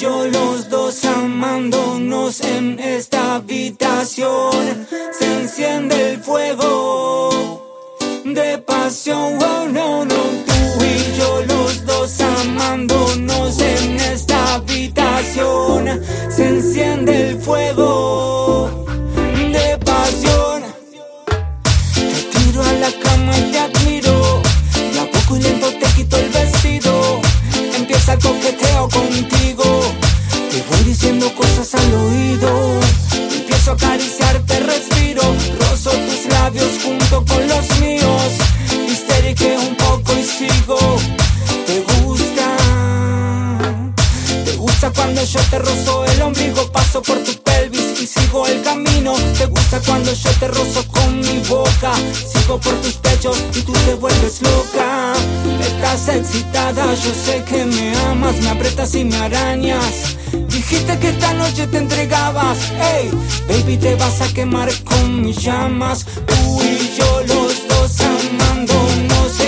yo los dos amándonos en esta habitación. Se enciende el fuego de pasión. Oh, no, no, tú y yo los dos amándonos en esta habitación. Se enciende el fuego de pasión. Te tiro a la cama y te coqueteo contigo. Te voy diciendo cosas al oído. Empiezo a acariciarte, respiro. Rozo tus labios junto con los míos. Histérique un poco y sigo. Te gusta. Te gusta cuando yo te rozo el ombligo. Paso por tu pelvis y sigo el camino. Te gusta cuando yo te rozo con mi boca. Sigo por tus pechos y tú te vuelves loca. Estás excitada, yo sé que me amas. Me aprietas y me arañas. Dijiste que esta noche te entregabas. Hey, baby, te vas a quemar con mis llamas. Tú y yo, los dos amándonos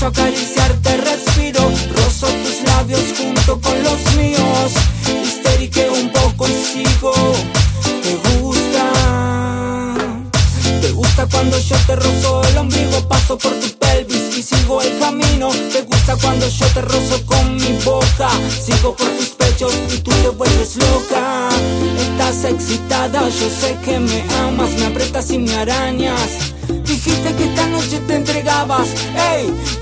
Empiezo a acariciar, te respiro, rozo tus labios junto con los míos. Histérique un poco y sigo. Te gusta, te gusta cuando yo te rozo el ombligo, paso por tu pelvis y sigo el camino. Te gusta cuando yo te rozo con mi boca, sigo por tus pechos y tú te vuelves loca. Estás excitada, yo sé que me amas, me aprietas y me arañas. Dijiste que esta noche te entregabas, baby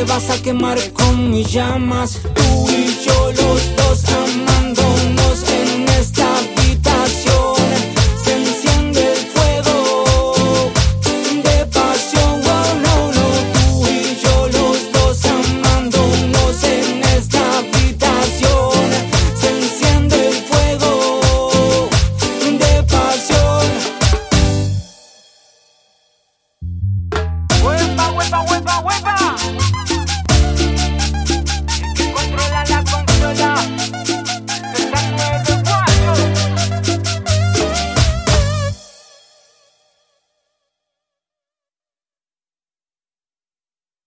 te vas a quemar con mis llamas. Tú y yo, los dos amándonos en esta habitación. Se enciende el fuego de pasión. Oh, no, no. Tú y yo, los dos amándonos en esta habitación. Se enciende el fuego de pasión. Huepa, huepa, huepa, huepa.